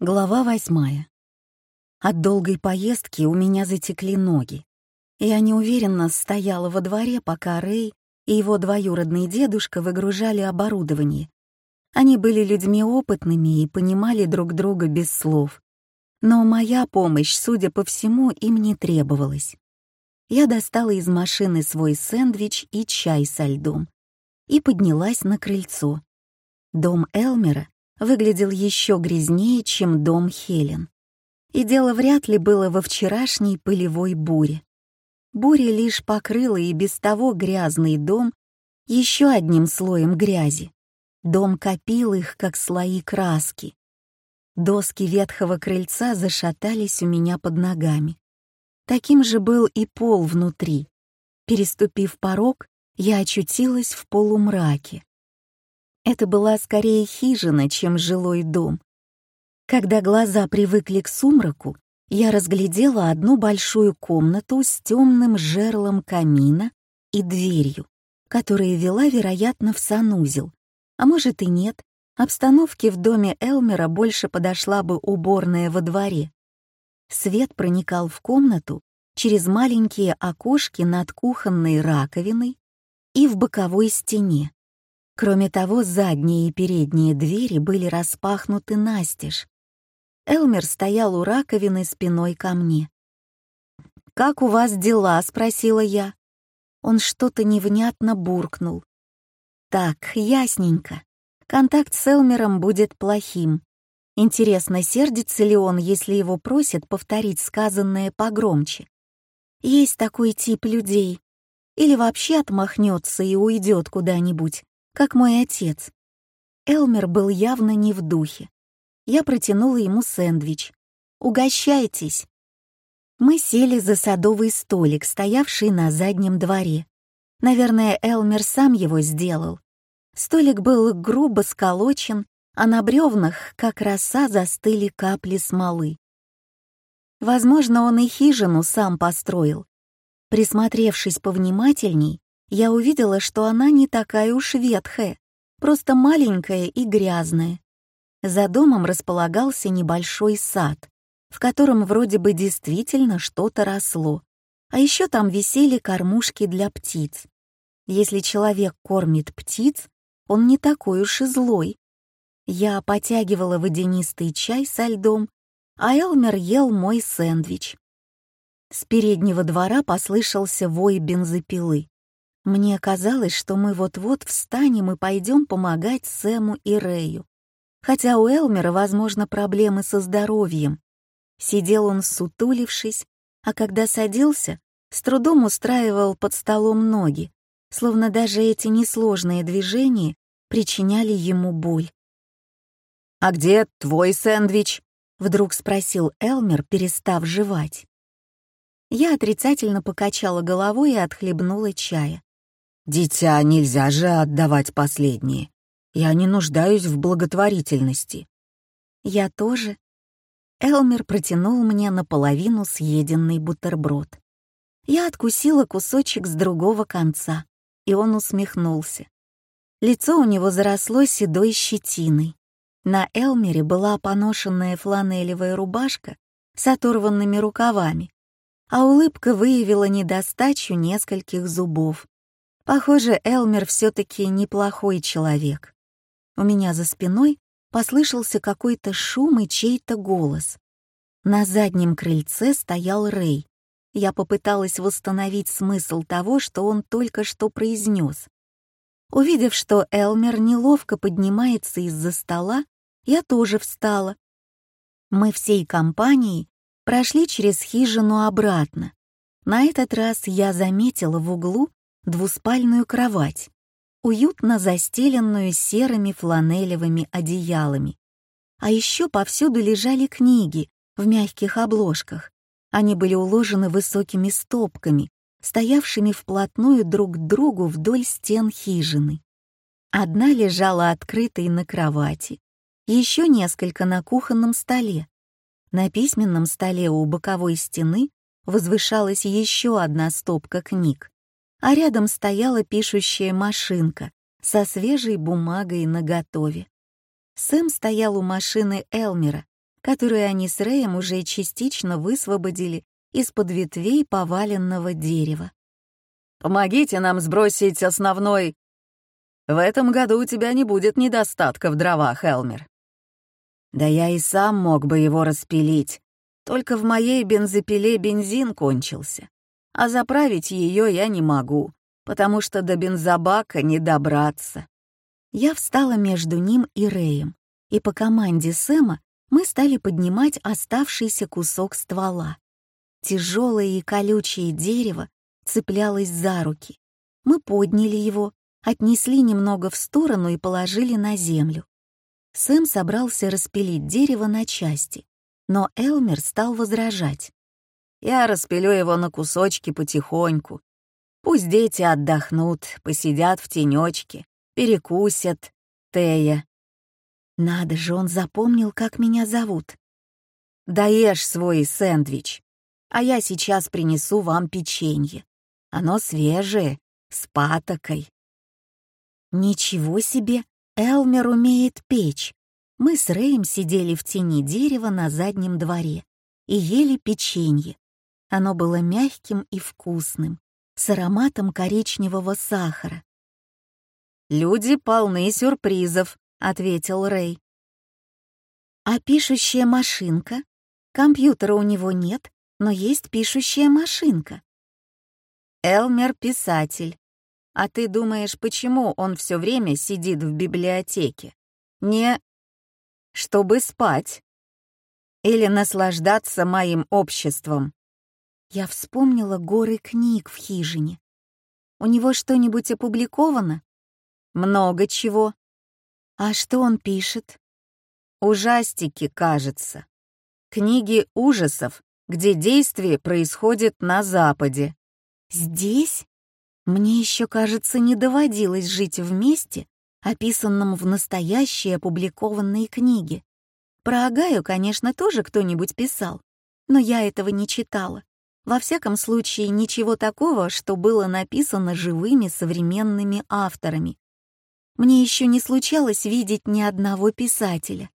Глава восьмая. От долгой поездки у меня затекли ноги. Я неуверенно стояла во дворе, пока Рэй и его двоюродный дедушка выгружали оборудование. Они были людьми опытными и понимали друг друга без слов. Но моя помощь, судя по всему, им не требовалась. Я достала из машины свой сэндвич и чай со льдом и поднялась на крыльцо. Дом Элмера выглядел еще грязнее, чем дом Хелен. И дело вряд ли было во вчерашней пылевой буре. Буря лишь покрыла и без того грязный дом еще одним слоем грязи. Дом копил их, как слои краски. Доски ветхого крыльца зашатались у меня под ногами. Таким же был и пол внутри. Переступив порог, я очутилась в полумраке. Это была скорее хижина, чем жилой дом. Когда глаза привыкли к сумраку, я разглядела одну большую комнату с темным жерлом камина и дверью, которая вела, вероятно, в санузел. А может и нет, обстановке в доме Элмера больше подошла бы уборная во дворе. Свет проникал в комнату через маленькие окошки над кухонной раковиной и в боковой стене. Кроме того, задние и передние двери были распахнуты настежь. Элмер стоял у раковины спиной ко мне. «Как у вас дела?» — спросила я. Он что-то невнятно буркнул. «Так, ясненько. Контакт с Элмером будет плохим. Интересно, сердится ли он, если его просят повторить сказанное погромче? Есть такой тип людей. Или вообще отмахнется и уйдет куда-нибудь, как мой отец. Элмер был явно не в духе. Я протянула ему сэндвич. «Угощайтесь!» Мы сели за садовый столик, стоявший на заднем дворе. Наверное, Элмер сам его сделал. Столик был грубо сколочен, а на бревнах, как роса, застыли капли смолы. Возможно, он и хижину сам построил. Присмотревшись повнимательней, я увидела, что она не такая уж ветхая, просто маленькая и грязная. За домом располагался небольшой сад, в котором вроде бы действительно что-то росло, а еще там висели кормушки для птиц. Если человек кормит птиц, он не такой уж и злой. Я потягивала водянистый чай со льдом, а Элмер ел мой сэндвич. С переднего двора послышался вой бензопилы. Мне казалось, что мы вот-вот встанем и пойдем помогать Сэму и Рэю. Хотя у Элмера, возможно, проблемы со здоровьем. Сидел он сутулившись, а когда садился, с трудом устраивал под столом ноги, словно даже эти несложные движения причиняли ему боль. «А где твой сэндвич?» — вдруг спросил Элмер, перестав жевать. Я отрицательно покачала головой и отхлебнула чая. «Дитя, нельзя же отдавать последние. Я не нуждаюсь в благотворительности». «Я тоже». Элмер протянул мне наполовину съеденный бутерброд. Я откусила кусочек с другого конца, и он усмехнулся. Лицо у него заросло седой щетиной. На Элмере была поношенная фланелевая рубашка с оторванными рукавами, а улыбка выявила недостачу нескольких зубов. Похоже, Элмер все-таки неплохой человек. У меня за спиной послышался какой-то шум и чей-то голос. На заднем крыльце стоял Рэй. Я попыталась восстановить смысл того, что он только что произнес. Увидев, что Элмер неловко поднимается из-за стола, я тоже встала. Мы всей компанией прошли через хижину обратно. На этот раз я заметила в углу двуспальную кровать, уютно застеленную серыми фланелевыми одеялами. А еще повсюду лежали книги в мягких обложках. Они были уложены высокими стопками, стоявшими вплотную друг к другу вдоль стен хижины. Одна лежала открытой на кровати, еще несколько на кухонном столе. На письменном столе у боковой стены возвышалась еще одна стопка книг, а рядом стояла пишущая машинка со свежей бумагой наготове. Сэм стоял у машины Элмера, которую они с Рэем уже частично высвободили из-под ветвей поваленного дерева. «Помогите нам сбросить основной...» «В этом году у тебя не будет недостатка в дровах, Элмер». «Да я и сам мог бы его распилить, только в моей бензопиле бензин кончился, а заправить ее я не могу, потому что до бензобака не добраться». Я встала между ним и Рэем, и по команде Сэма мы стали поднимать оставшийся кусок ствола. Тяжелое и колючее дерево цеплялось за руки. Мы подняли его, отнесли немного в сторону и положили на землю. Сэм собрался распилить дерево на части, но Элмер стал возражать. «Я распилю его на кусочки потихоньку. Пусть дети отдохнут, посидят в тенечке, перекусят. Тея, надо же, он запомнил, как меня зовут. Даешь свой сэндвич, а я сейчас принесу вам печенье. Оно свежее, с патокой. Ничего себе, Элмер умеет печь. Мы с Рэем сидели в тени дерева на заднем дворе и ели печенье. Оно было мягким и вкусным, с ароматом коричневого сахара. «Люди полны сюрпризов», — ответил Рэй. «А пишущая машинка? Компьютера у него нет, но есть пишущая машинка». «Элмер — писатель. А ты думаешь, почему он все время сидит в библиотеке? Не чтобы спать или наслаждаться моим обществом?» Я вспомнила горы книг в хижине. У него что-нибудь опубликовано? Много чего. А что он пишет? Ужастики, кажется. Книги ужасов, где действие происходит на Западе. Здесь? Мне еще, кажется, не доводилось жить в месте, описанном в настоящей опубликованной книге. Про Агаю, конечно, тоже кто-нибудь писал, но я этого не читала. Во всяком случае, ничего такого, что было написано живыми современными авторами, мне еще не случалось видеть ни одного писателя.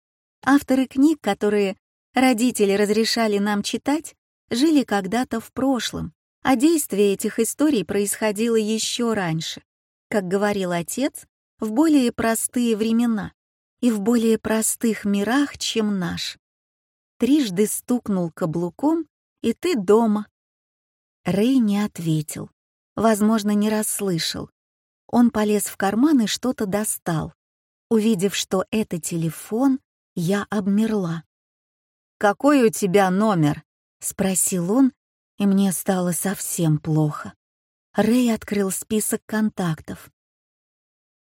Авторы книг, которые родители разрешали нам читать, жили когда-то в прошлом, а действие этих историй происходило еще раньше, как говорил отец, в более простые времена и в более простых мирах, чем наш. Трижды стукнул каблуком, и ты дома. Рэй не ответил, возможно, не расслышал, он полез в карман и что-то достал. Увидев, что это телефон, я обмерла. «Какой у тебя номер?» — спросил он, и мне стало совсем плохо. Рэй открыл список контактов.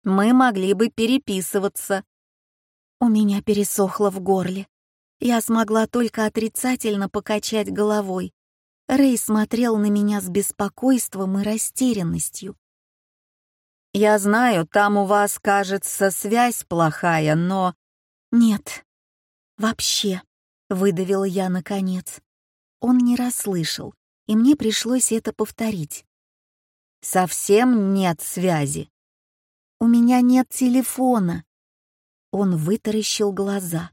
«Мы могли бы переписываться». У меня пересохло в горле. Я смогла только отрицательно покачать головой. Рэй смотрел на меня с беспокойством и растерянностью. Я знаю, там у вас, кажется, связь плохая, но...» «Нет, вообще», — выдавила я наконец. Он не расслышал, и мне пришлось это повторить. «Совсем нет связи». «У меня нет телефона». Он вытаращил глаза.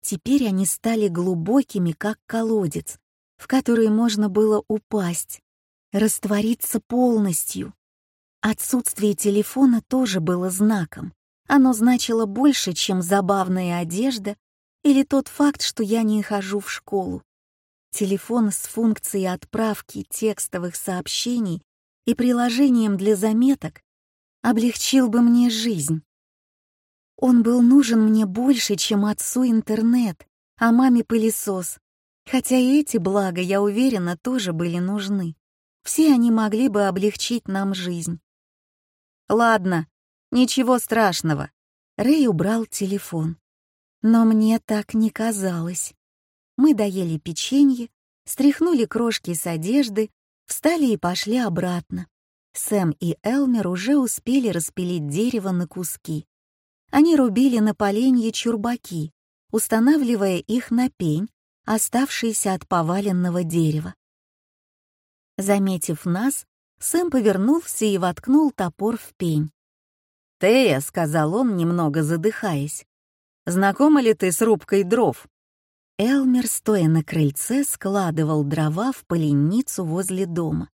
Теперь они стали глубокими, как колодец, в который можно было упасть, раствориться полностью. Отсутствие телефона тоже было знаком. Оно значило больше, чем забавная одежда или тот факт, что я не хожу в школу. Телефон с функцией отправки текстовых сообщений и приложением для заметок облегчил бы мне жизнь. Он был нужен мне больше, чем отцу интернет, а маме пылесос. Хотя и эти блага, я уверена, тоже были нужны. Все они могли бы облегчить нам жизнь. Ладно, ничего страшного. Рэй убрал телефон. Но мне так не казалось. Мы доели печенье, стряхнули крошки с одежды, встали и пошли обратно. Сэм и Элмер уже успели распилить дерево на куски. Они рубили на поленье чурбаки, устанавливая их на пень, оставшийся от поваленного дерева. Заметив нас, Сэм повернулся и воткнул топор в пень. «Тея», — сказал он, немного задыхаясь, — «знакома ли ты с рубкой дров?» Элмер, стоя на крыльце, складывал дрова в поленницу возле дома.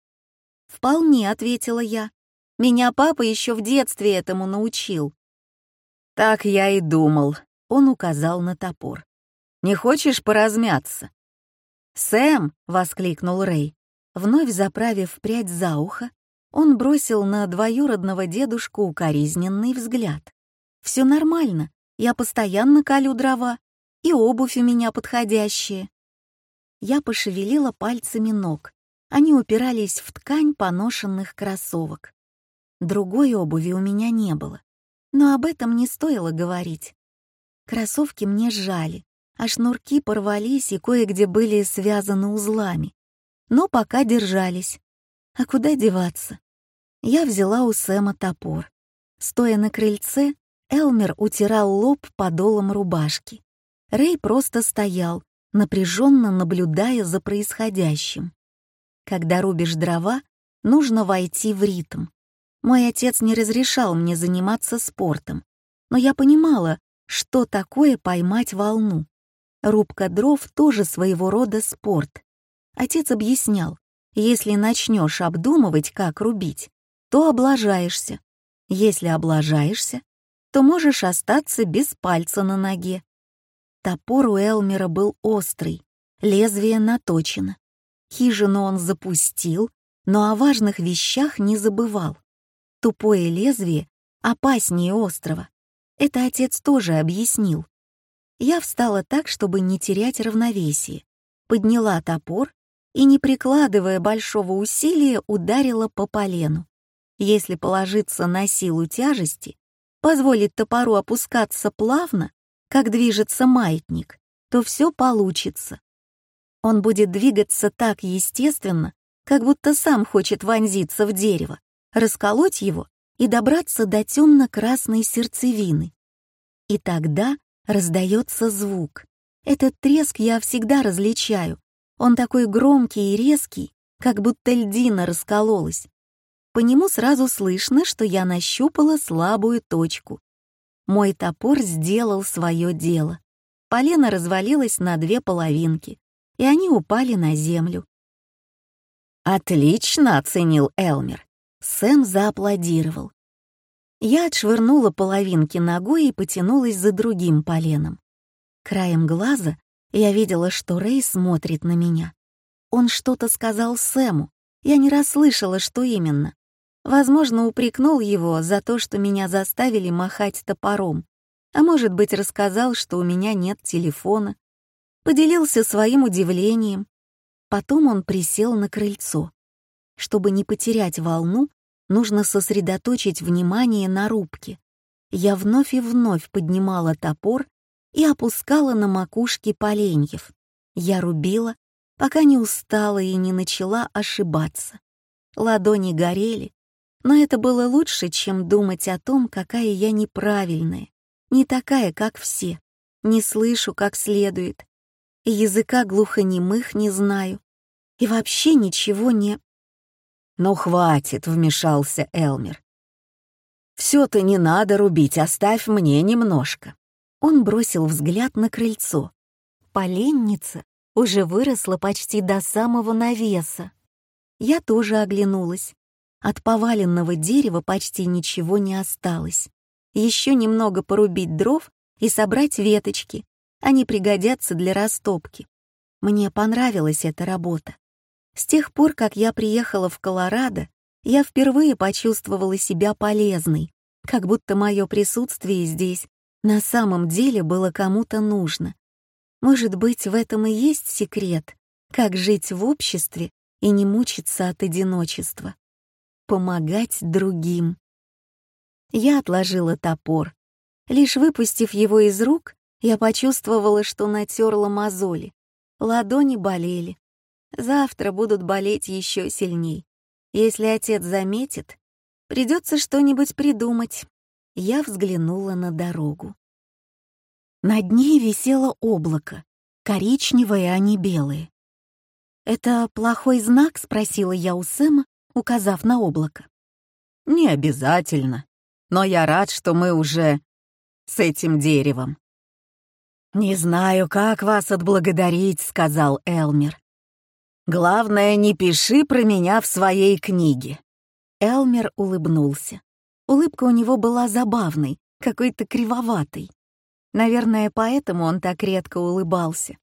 «Вполне», — ответила я. «Меня папа еще в детстве этому научил». «Так я и думал», — он указал на топор. «Не хочешь поразмяться?» «Сэм!» — воскликнул Рэй. Вновь заправив прядь за ухо, он бросил на двоюродного дедушку укоризненный взгляд. «Все нормально, я постоянно колю дрова, и обувь у меня подходящая». Я пошевелила пальцами ног. Они упирались в ткань поношенных кроссовок. Другой обуви у меня не было, но об этом не стоило говорить. Кроссовки мне сжали, а шнурки порвались и кое-где были связаны узлами. Но пока держались. А куда деваться? Я взяла у Сэма топор. Стоя на крыльце, Элмер утирал лоб подолом рубашки. Рэй просто стоял, напряженно наблюдая за происходящим. Когда рубишь дрова, нужно войти в ритм. Мой отец не разрешал мне заниматься спортом, но я понимала, что такое поймать волну. Рубка дров тоже своего рода спорт. Отец объяснял, если начнешь обдумывать, как рубить, то облажаешься. Если облажаешься, то можешь остаться без пальца на ноге. Топор у Элмера был острый, лезвие наточено. Хижину он запустил, но о важных вещах не забывал. Тупое лезвие опаснее острого. Это отец тоже объяснил. Я встала так, чтобы не терять равновесие, подняла топор и, не прикладывая большого усилия, ударила по полену. Если положиться на силу тяжести, позволить топору опускаться плавно, как движется маятник, то все получится. Он будет двигаться так естественно, как будто сам хочет вонзиться в дерево, расколоть его и добраться до темно-красной сердцевины. И тогда раздается звук. Этот треск я всегда различаю. Он такой громкий и резкий, как будто льдина раскололась. По нему сразу слышно, что я нащупала слабую точку. Мой топор сделал свое дело. Полено развалилось на две половинки, и они упали на землю. «Отлично!» — оценил Элмер. Сэм зааплодировал. Я отшвырнула половинки ногой и потянулась за другим поленом. Краем глаза я видела, что Рэй смотрит на меня. Он что-то сказал Сэму, я не расслышала, что именно. Возможно, упрекнул его за то, что меня заставили махать топором, а может быть, рассказал, что у меня нет телефона. Поделился своим удивлением. Потом он присел на крыльцо. Чтобы не потерять волну, Нужно сосредоточить внимание на рубке. Я вновь и вновь поднимала топор и опускала на макушки поленьев. Я рубила, пока не устала и не начала ошибаться. Ладони горели, но это было лучше, чем думать о том, какая я неправильная, не такая, как все, не слышу как следует, языка глухонемых не знаю, и вообще ничего не... «Ну хватит», — вмешался Элмер. «Все-то не надо рубить, оставь мне немножко». Он бросил взгляд на крыльцо. Поленница уже выросла почти до самого навеса. Я тоже оглянулась. От поваленного дерева почти ничего не осталось. Еще немного порубить дров и собрать веточки. Они пригодятся для растопки. Мне понравилась эта работа. С тех пор, как я приехала в Колорадо, я впервые почувствовала себя полезной, как будто мое присутствие здесь на самом деле было кому-то нужно. Может быть, в этом и есть секрет, как жить в обществе и не мучиться от одиночества. Помогать другим. Я отложила топор. Лишь выпустив его из рук, я почувствовала, что натерла мозоли. Ладони болели. Завтра будут болеть еще сильней. Если отец заметит, придется что-нибудь придумать. Я взглянула на дорогу. Над ней висело облако, коричневое, а не белое. «Это плохой знак?» — спросила я у Сэма, указав на облако. «Не обязательно, но я рад, что мы уже с этим деревом. «Не знаю, как вас отблагодарить», — сказал Элмер. «Главное, не пиши про меня в своей книге». Элмер улыбнулся. Улыбка у него была забавной, какой-то кривоватой. Наверное, поэтому он так редко улыбался.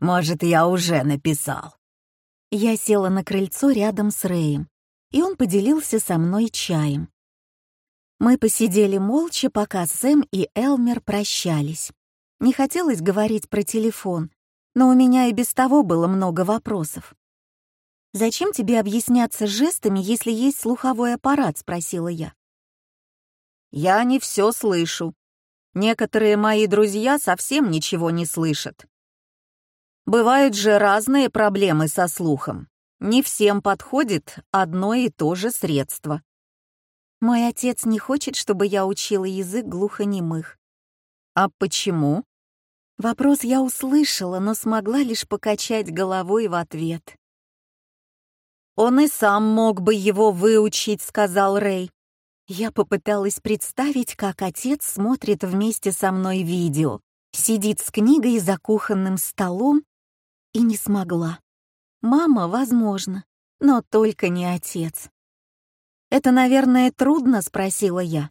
«Может, я уже написал». Я села на крыльцо рядом с Рэем, и он поделился со мной чаем. Мы посидели молча, пока Сэм и Элмер прощались. Не хотелось говорить про телефон, но у меня и без того было много вопросов. «Зачем тебе объясняться жестами, если есть слуховой аппарат?» — спросила я. «Я не все слышу. Некоторые мои друзья совсем ничего не слышат. Бывают же разные проблемы со слухом. Не всем подходит одно и то же средство. Мой отец не хочет, чтобы я учила язык глухонемых. А почему? Вопрос я услышала, но смогла лишь покачать головой в ответ. «Он и сам мог бы его выучить», — сказал Рэй. Я попыталась представить, как отец смотрит вместе со мной видео, сидит с книгой за кухонным столом, и не смогла. Мама, возможно, но только не отец. «Это, наверное, трудно?» — спросила я.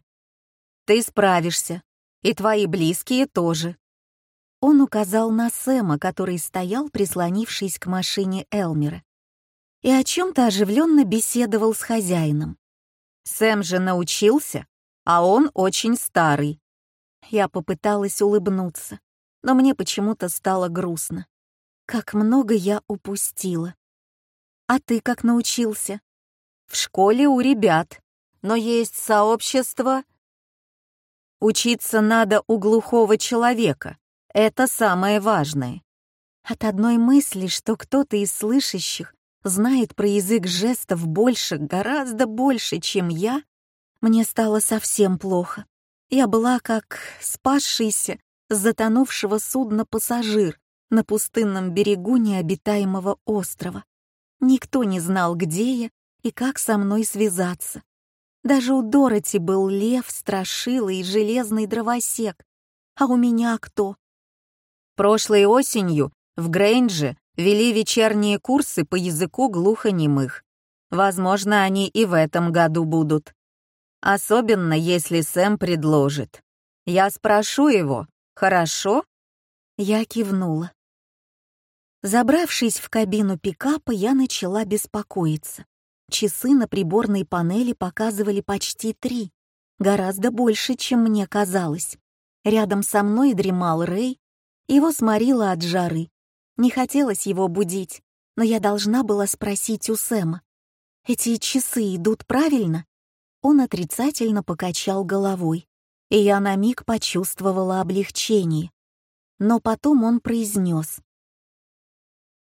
«Ты справишься. И твои близкие тоже». Он указал на Сэма, который стоял, прислонившись к машине Элмера, и о чем-то оживленно беседовал с хозяином. «Сэм же научился, а он очень старый». Я попыталась улыбнуться, но мне почему-то стало грустно. Как много я упустила. «А ты как научился?» В школе у ребят, но есть сообщество. Учиться надо у глухого человека. Это самое важное. От одной мысли, что кто-то из слышащих знает про язык жестов больше, гораздо больше, чем я, мне стало совсем плохо. Я была как спасшийся затонувшего судна пассажир на пустынном берегу необитаемого острова. Никто не знал, где я и как со мной связаться. Даже у Дороти был лев, страшила и железный дровосек. А у меня кто? Прошлой осенью в Грейнже вели вечерние курсы по языку глухонемых. Возможно, они и в этом году будут. Особенно, если Сэм предложит. Я спрошу его, хорошо? Я кивнула. Забравшись в кабину пикапа, я начала беспокоиться. Часы на приборной панели показывали почти три, гораздо больше, чем мне казалось. Рядом со мной дремал Рэй, его сморило от жары. Не хотелось его будить, но я должна была спросить у Сэма. «Эти часы идут правильно?» Он отрицательно покачал головой, и я на миг почувствовала облегчение. Но потом он произнес.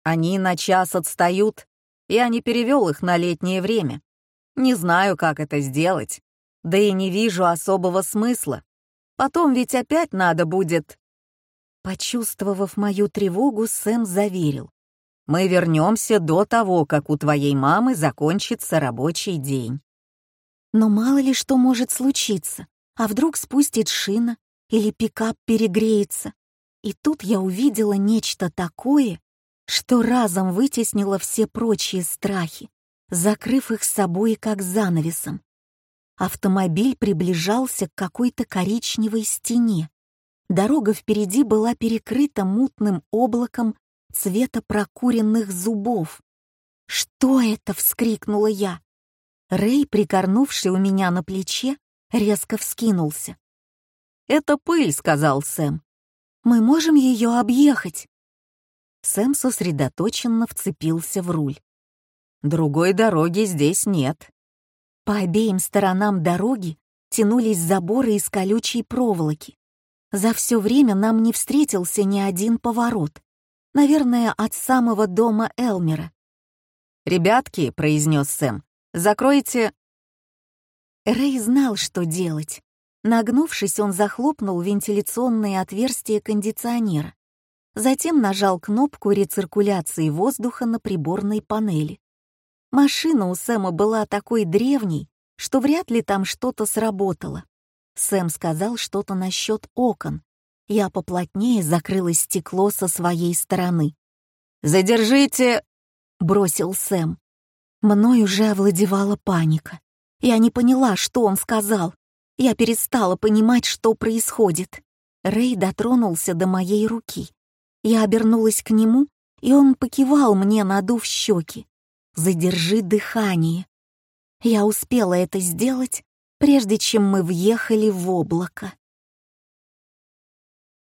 «Они на час отстают, я не перевел их на летнее время. Не знаю, как это сделать. Да и не вижу особого смысла. Потом ведь опять надо будет...» Почувствовав мою тревогу, Сэм заверил. «Мы вернемся до того, как у твоей мамы закончится рабочий день». Но мало ли что может случиться. А вдруг спустит шина или пикап перегреется. И тут я увидела нечто такое, что разом вытеснило все прочие страхи, закрыв их собой как занавесом. Автомобиль приближался к какой-то коричневой стене. Дорога впереди была перекрыта мутным облаком цвета прокуренных зубов. «Что это?» — вскрикнула я. Рэй, прикорнувший у меня на плече, резко вскинулся. «Это пыль», — сказал Сэм. «Мы можем ее объехать?» Сэм сосредоточенно вцепился в руль. «Другой дороги здесь нет». По обеим сторонам дороги тянулись заборы из колючей проволоки. За все время нам не встретился ни один поворот. Наверное, от самого дома Элмера. «Ребятки», — произнес Сэм, — «закройте...» Рэй знал, что делать. Нагнувшись, он захлопнул вентиляционные отверстия кондиционера. Затем нажал кнопку рециркуляции воздуха на приборной панели. Машина у Сэма была такой древней, что вряд ли там что-то сработало. Сэм сказал что-то насчет окон, Я поплотнее закрыла стекло со своей стороны. «Задержите!» — бросил Сэм. Мной уже овладевала паника. Я не поняла, что он сказал. Я перестала понимать, что происходит. Рэй дотронулся до моей руки. Я обернулась к нему, и он покивал мне, надув щеки. «Задержи дыхание». Я успела это сделать, прежде чем мы въехали в облако.